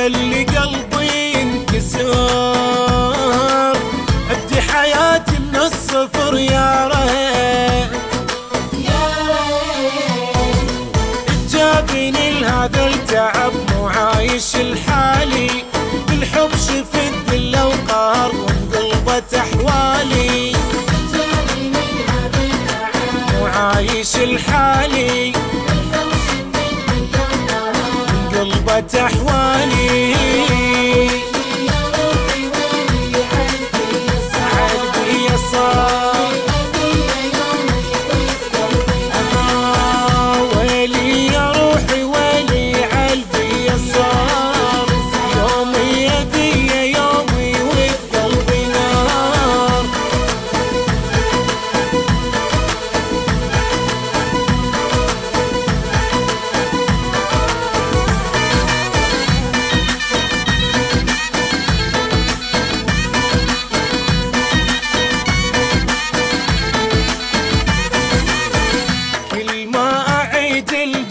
خلي قلبي ينكسر. ابدي حياتي من الصفر يا ريت. جابني لهذا التعب مو عايش الحالي بالحب شفت ذله وقهر وانقلبت احوالي مو عايش الحالي انقلبت احوالي قلبي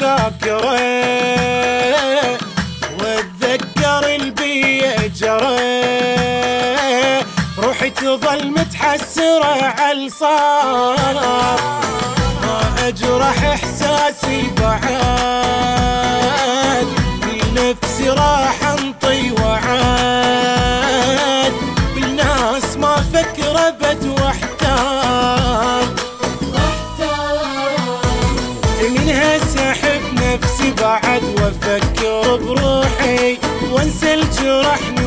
اعيد الذاكرة واتذكر البي جرى روحي تظل متحسرة عالصار ما اجرح احساسي بعد بنفسي راح انطي وعاد بالناس ما فكر ابد احب نفسي بعد وافكر بروحي وانسى الجرحني